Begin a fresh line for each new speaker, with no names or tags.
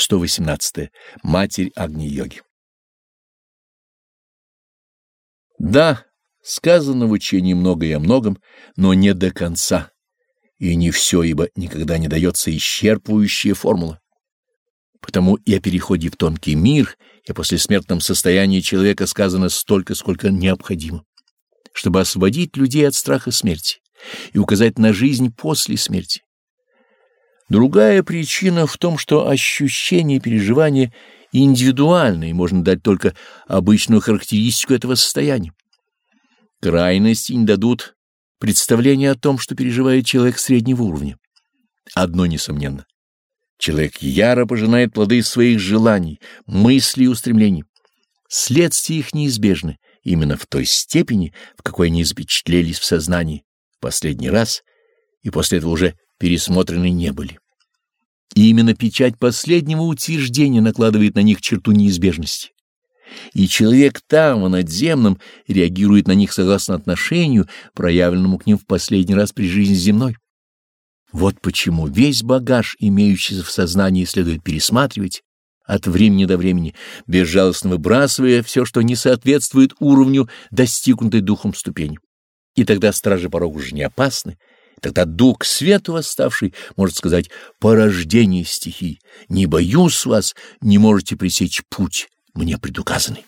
118. Матерь Агни-йоги. Да, сказано в учении много и о многом, но не до конца. И не все, ибо никогда не дается исчерпывающая формула. Потому и о переходе в тонкий мир, и о послесмертном состоянии человека сказано столько, сколько необходимо, чтобы освободить людей от страха смерти и указать на жизнь после смерти. Другая причина в том, что ощущения и переживания индивидуальные, можно дать только обычную характеристику этого состояния. Крайности не дадут представления о том, что переживает человек среднего уровня. Одно несомненно. Человек яро пожинает плоды своих желаний, мыслей и устремлений. Следствия их неизбежны именно в той степени, в какой они запечатлелись в сознании в последний раз, и после этого уже пересмотрены не были. И именно печать последнего утверждения накладывает на них черту неизбежности. И человек там, в надземном, реагирует на них согласно отношению, проявленному к ним в последний раз при жизни земной. Вот почему весь багаж, имеющийся в сознании, следует пересматривать от времени до времени, безжалостно выбрасывая все, что не соответствует уровню достигнутой духом ступени. И тогда стражи порог уже не опасны, Тогда дух свету восставший может сказать «порождение стихий, не боюсь вас, не можете пресечь путь мне предуказанный».